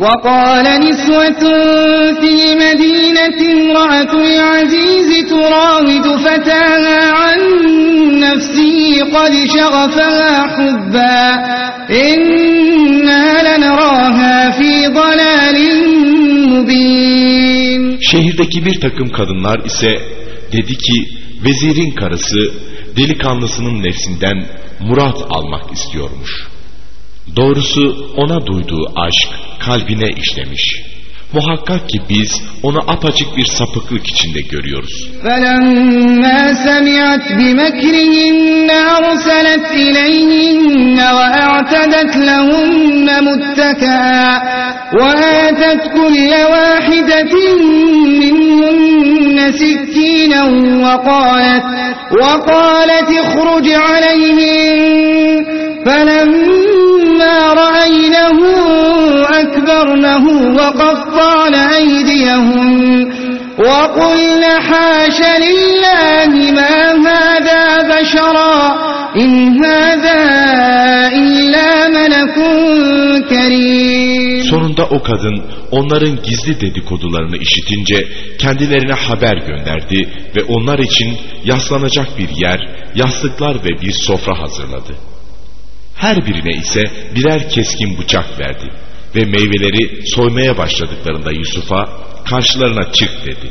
وقال نسوة في المدينة امرأة العزيز تراود فتاها عن نفسه قد شغفها حبا إنا لنراها في ضلال مبين Şehirdeki bir takım kadınlar ise dedi ki vezirin karısı delikanlısının nefsinden murat almak istiyormuş. Doğrusu ona duyduğu aşk kalbine işlemiş. Muhakkak ki biz onu apaçık bir sapıklık içinde görüyoruz. فلما سمعت بمكرهن أرسلت إليهن وأعتدت لهن متكئا وآتت كل واحدة منهن سكينا وقالت وقالت اخرج عليهن فلما رأينه أكبرنه وقطعن أيديهن وقلن حاش لله ما هذا بشرا إن هذا إلا ملك كريم Sonunda o kadın onların gizli dedikodularını işitince kendilerine haber gönderdi ve onlar için yaslanacak bir yer, yastıklar ve bir sofra hazırladı. Her birine ise birer keskin bıçak verdi ve meyveleri soymaya başladıklarında Yusuf'a karşılarına çık dedi.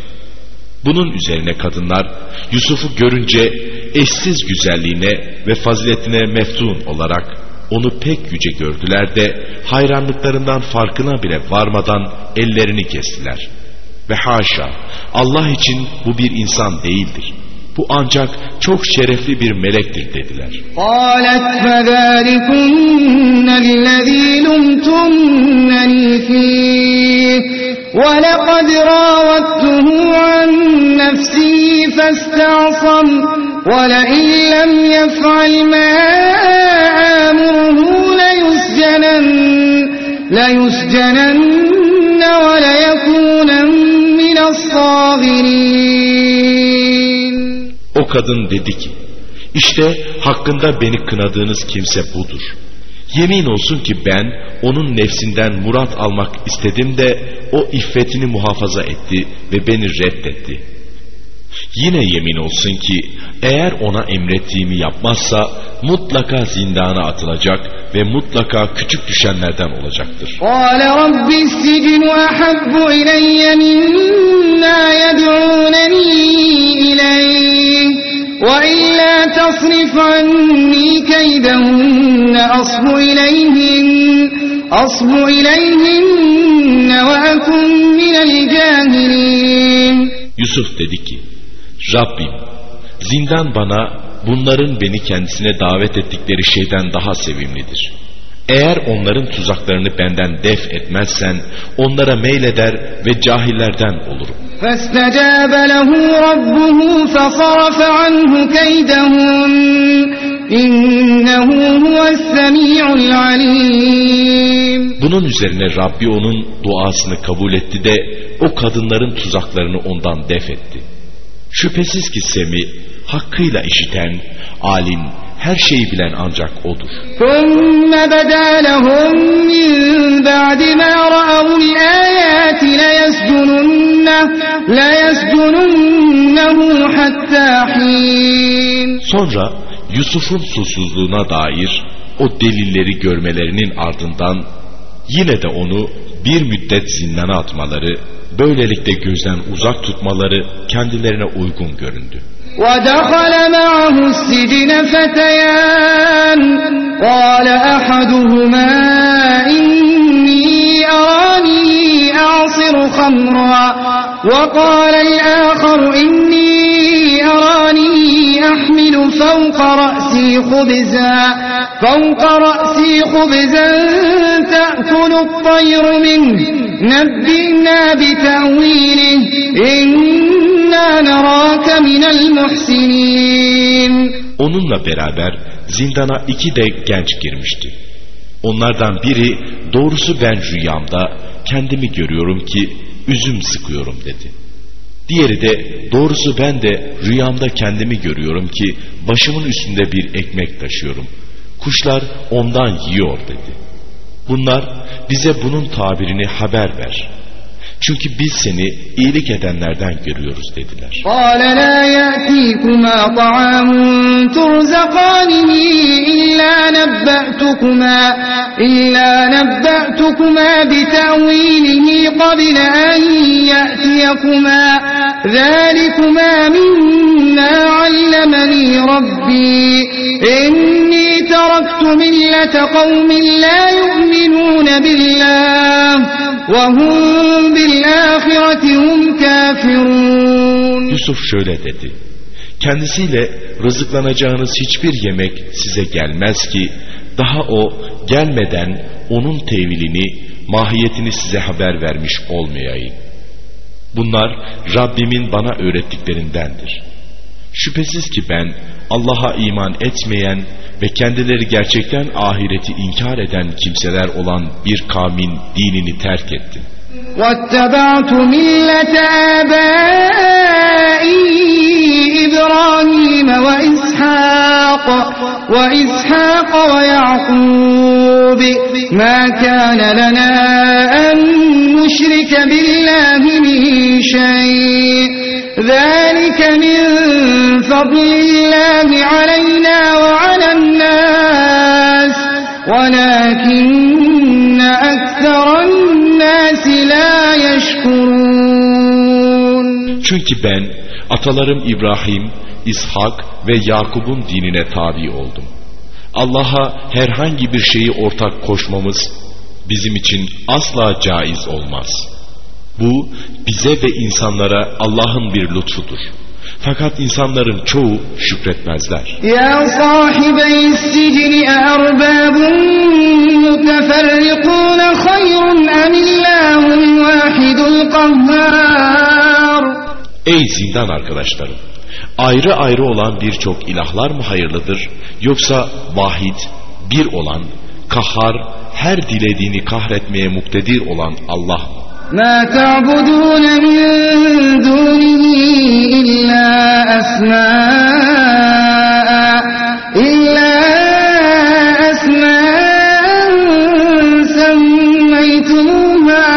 Bunun üzerine kadınlar Yusuf'u görünce eşsiz güzelliğine ve faziletine meftun olarak onu pek yüce gördüler de hayranlıklarından farkına bile varmadan ellerini kestiler. Ve haşa Allah için bu bir insan değildir. Bu ancak çok şerefli bir melektir dediler. قالت فذلكن الذي لمتنني فيه ولقد راودته عن نفسه فاستعصم ولئن لم يفعل ما آمره ليسجنن, ليسجنن وليكون من الصاغرين o kadın dedi ki, işte hakkında beni kınadığınız kimse budur. Yemin olsun ki ben onun nefsinden murat almak istedim de o iffetini muhafaza etti ve beni reddetti. Yine yemin olsun ki eğer ona emrettiğimi yapmazsa mutlaka zindana atılacak ve mutlaka küçük düşenlerden olacaktır. قال رب السجن أحب إلي مما يدعونني إليه وإلا تصرف عني كيدهن أصب إليهن أصب إليهن وأكن من الجاهلين Yusuf dedi ki, Rabbim zindan bana bunların beni kendisine davet ettikleri şeyden daha sevimlidir. Eğer onların tuzaklarını benden def etmezsen onlara meyleder ve cahillerden olurum. فاستجاب له ربه فصرف عنه كيدهن إنه هو السميع العليم Bunun üzerine Rabbi onun duasını kabul etti de o kadınların tuzaklarını ondan def etti. Şüphesiz ki Semi hakkıyla işiten, alim, her şeyi bilen ancak O'dur. ثم بدا لهم من بعد ما رأوا الآيات ليسجننه, ليسجننه حتى حين Sonra Yusuf'un susuzluğuna dair o delilleri görmelerinin ardından yine de onu bir müddet zindana atmaları, böylelikle gözden uzak tutmaları kendilerine uygun göründü. ودخل معه السجن فتيان قال أحدهما إني أراني أعصر خمرا وقال الآخر إني أراني أحمل فوق رأسي خبزا فوق رأسي خبزا تأكل الطير منه نبئنا بتأويله إنا نراك من المحسنين Onunla beraber zindana iki de genç girmişti. Onlardan biri doğrusu ben rüyamda kendimi görüyorum ki üzüm sıkıyorum dedi. Diğeri de doğrusu ben de rüyamda kendimi görüyorum ki başımın üstünde bir ekmek taşıyorum. Kuşlar ondan yiyor dedi. Bunlar bize bunun tabirini haber ver. Çünkü biz seni iyilik edenlerden görüyoruz dediler. قال لا يأتيكما طعام ترزقانه إلا نبأتكما إلا نبأتكما بتأويله قبل أن يأتيكما ذلكما مما علمني ربي إني تركت ملة قوم لا يؤمنون بالله وهم بالآخرة هم كافرون Yusuf şöyle dedi. Kendisiyle rızıklanacağınız hiçbir yemek size gelmez ki daha o gelmeden onun tevilini, mahiyetini size haber vermiş olmayayım. Bunlar Rabbimin bana öğrettiklerindendir. Şüphesiz ki ben Allah'a iman etmeyen ve kendileri gerçekten ahireti inkar eden kimseler olan bir kavmin dinini terk ettim. واتبعت ملة آبائي إبراهيم وإسحاق وإسحاق ويعقوب ما كان لنا أن نشرك بالله من شيء ذلك من فضل الله علينا وعلى الناس ولكن أكثر الناس لا يشكرون Çünkü ben atalarım İbrahim, İshak ve Yakub'un dinine tabi oldum. Allah'a herhangi bir şeyi ortak koşmamız bizim için asla caiz olmaz. Bu bize ve insanlara Allah'ın bir lütfudur. Fakat insanların çoğu şükretmezler. Ya sahibi sicni erbabun muteferrikun hayrun emillahun vahidul kahhar. Ey zindan arkadaşlarım! Ayrı ayrı olan birçok ilahlar mı hayırlıdır? Yoksa vahid, bir olan, kahhar, her dilediğini kahretmeye muktedir olan Allah mı? ما تعبدون من دونه إلا أسماء إلا أسماء سميتموها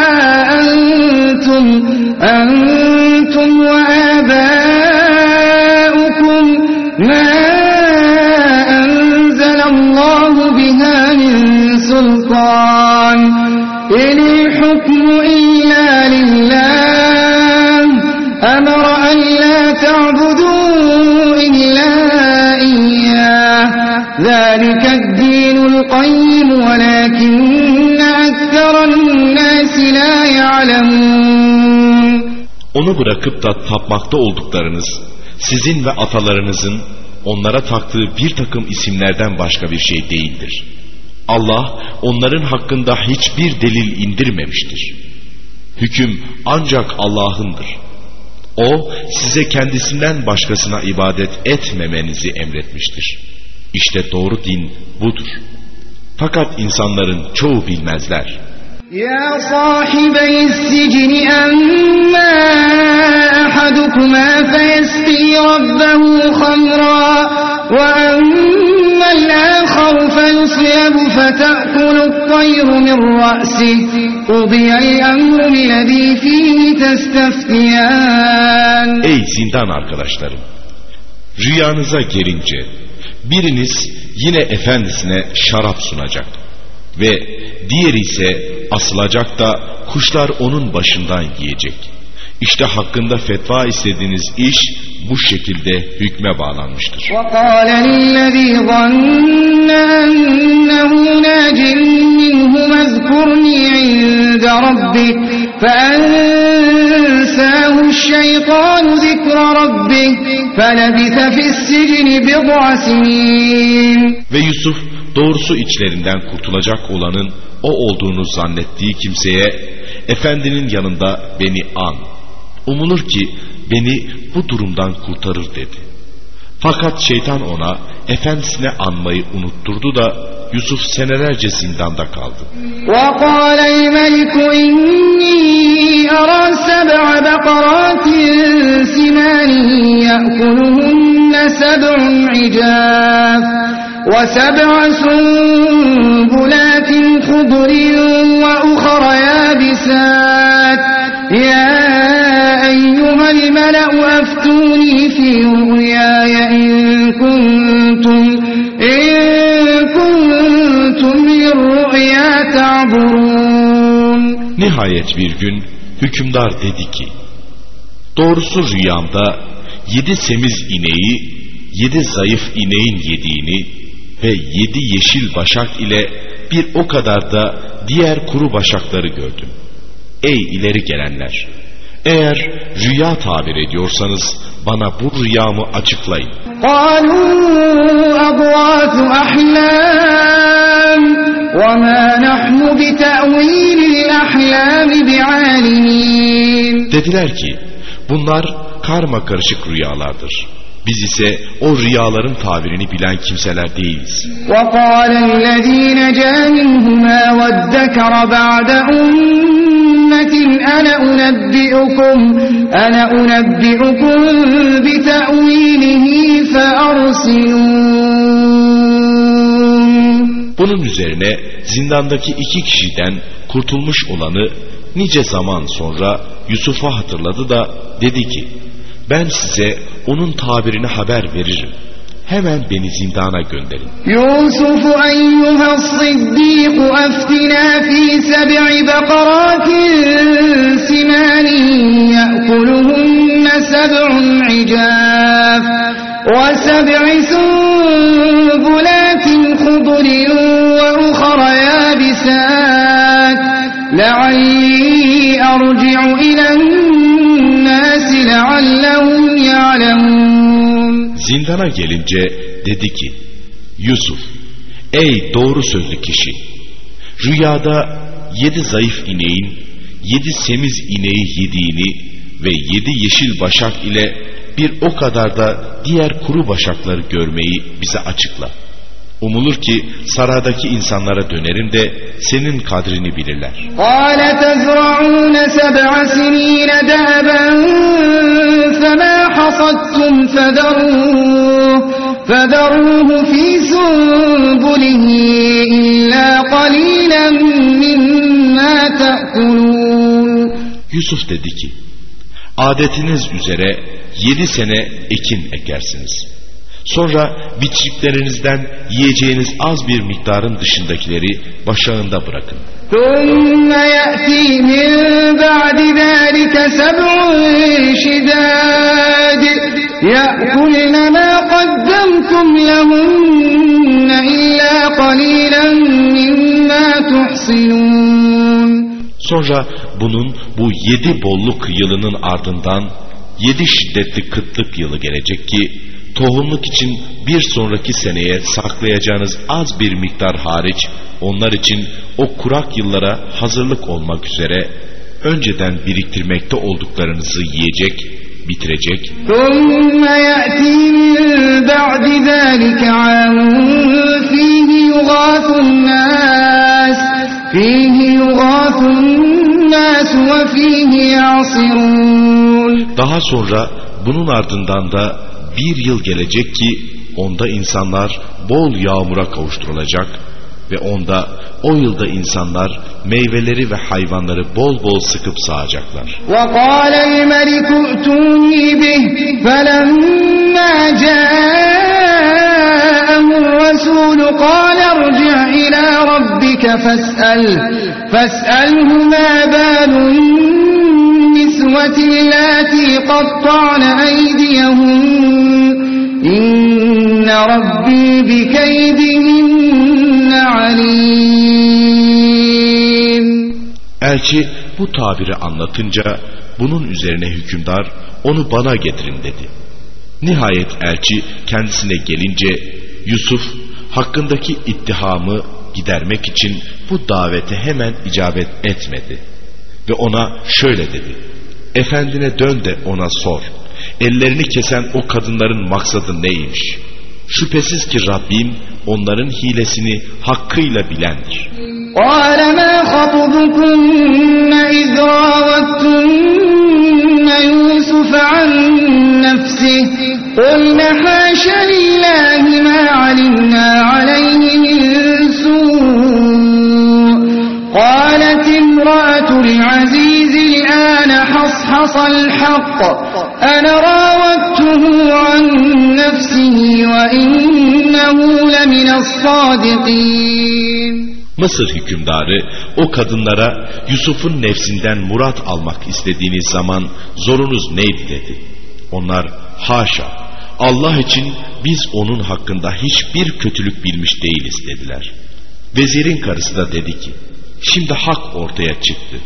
أنتم أنتم وآباؤكم. ما أنزل الله بها من سلطان. إن الحكم إلا لله أمر أن لا تعبدوا إلا إياه ذلك الدين القيم ولكن أكثر الناس لا يعلمون Onu bırakıp da tapmakta olduklarınız, sizin ve atalarınızın onlara taktığı bir takım isimlerden başka bir şey değildir. Allah onların hakkında hiçbir delil indirmemiştir. Hüküm ancak Allah'ındır. O size kendisinden başkasına ibadet etmemenizi emretmiştir. İşte doğru din budur. Fakat insanların çoğu bilmezler. Ya sahibi sicni emma ahadukumâ feyesqî rabbehu hamrâ فيصلب فتأكل الطير من رأسه قضي الأمر الذي فيه تستفتيان Ey zindan arkadaşlarım! Rüyanıza gelince biriniz yine efendisine şarap sunacak ve diğeri ise asılacak da kuşlar onun başından yiyecek. İşte hakkında fetva istediğiniz iş bu şekilde hükme bağlanmıştır. وقال للذي ظن أنه ناج منهما اذكرني عند ربك فأنساه الشيطان ذكر ربه فلبث في السجن بضع سنين Ve Yusuf doğrusu içlerinden kurtulacak olanın o olduğunu zannettiği kimseye efendinin yanında beni an. Umulur ki beni bu durumdan kurtarır dedi. Fakat şeytan ona efendisine anmayı unutturdu da Yusuf senelerce zindanda kaldı. وقال الملك إني أرى سبع بقرات سمان يأكلهن سبع عجاف وسبع سنبلات خضر وأخر يابسات يا أيها الملأ أفتوني في رؤياي إن كنتم إن كنتم للرؤيا تعبرون Nihayet bir gün hükümdar dedi ki, Doğrusu rüyamda yedi semiz ineği, yedi zayıf ineğin yediğini ve yedi yeşil başak ile bir o kadar da diğer kuru başakları gördüm. Ey ileri gelenler! Eğer rüya tabir ediyorsanız bana bu rüyamı açıklayın. قالوا أضواث أحلام وما نحن بتأويل الأحلام بعالمين Dediler ki bunlar karma karışık rüyalardır. Biz ise o rüyaların tabirini bilen kimseler değiliz. وقال الذي نجا منهما وادكر بعد أمة أنا أنبئكم أنا أنبئكم بتأويله فأرسلون Bunun üzerine zindandaki iki kişiden kurtulmuş olanı nice zaman sonra Yusuf'a hatırladı da dedi ki ben size onun tabirini haber veririm. Hemen beni zindana gönderin. يوسف أيها الصديق أفتنا في سبع بقرات سمان يأكلهن سبع عجاف وسبع سنبلات خضر وأخر يابسات لعلي أرجع إلى الناس لعلهم يعلمون Zindana gelince dedi ki Yusuf ey doğru sözlü kişi rüyada yedi zayıf ineğin yedi semiz ineği yediğini ve yedi yeşil başak ile bir o kadar da diğer kuru başakları görmeyi bize açıkla. Umulur ki saradaki insanlara dönerim de senin kadrini bilirler. Yusuf dedi ki, adetiniz üzere yedi sene ekin ekersiniz. Sonra biçiklerinizden yiyeceğiniz az bir miktarın dışındakileri başağında bırakın. Sonra bunun bu yedi bolluk yılının ardından yedi şiddetli kıtlık yılı gelecek ki tohumluk için bir sonraki seneye saklayacağınız az bir miktar hariç onlar için o kurak yıllara hazırlık olmak üzere önceden biriktirmekte olduklarınızı yiyecek, bitirecek. Daha sonra bunun ardından da bir yıl gelecek ki onda insanlar bol yağmura kavuşturulacak ve onda o yılda insanlar meyveleri ve hayvanları bol bol sıkıp sağacaklar. وقال الملك ائتوني به فلما جاءه الرسول قال ارجع إلى ربك فاسأل فاسأله ما بال النسوة اللاتي قطعن أيديهن إن ربي بكيدهن عليم Elçi bu tabiri anlatınca bunun üzerine hükümdar onu bana getirin dedi. Nihayet elçi kendisine gelince Yusuf hakkındaki ittihamı gidermek için bu davete hemen icabet etmedi. Ve ona şöyle dedi. Efendine dön de ona sor. Ellerini kesen o kadınların maksadı neymiş? Şüphesiz ki Rabbim onların hilesini hakkıyla bilendir. قال ما خطبكن إذ راوتن يوسف عن نفسه قلن حاش لله الآن حصحص الحق أنا راودته عن نفسه وإنه لمن الصادقين Mısır hükümdarı o kadınlara Yusuf'un nefsinden murat almak istediğiniz zaman zorunuz neydi dedi. Onlar haşa Allah için biz onun hakkında hiçbir kötülük bilmiş değiliz dediler. Vezirin karısı da dedi ki Şimdi hak ortaya çıktı.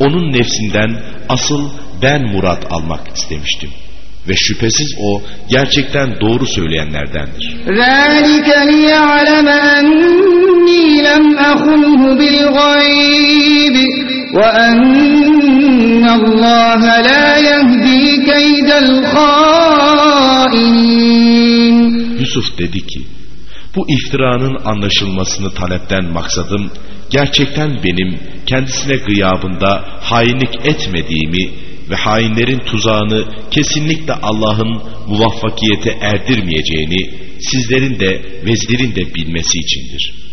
Onun nefsinden asıl ben murat almak istemiştim. Ve şüphesiz o gerçekten doğru söyleyenlerdendir. Yusuf dedi ki bu iftiranın anlaşılmasını talepten maksadım gerçekten benim kendisine gıyabında hainlik etmediğimi ve hainlerin tuzağını kesinlikle Allah'ın muvaffakiyete erdirmeyeceğini sizlerin de vezirin de bilmesi içindir.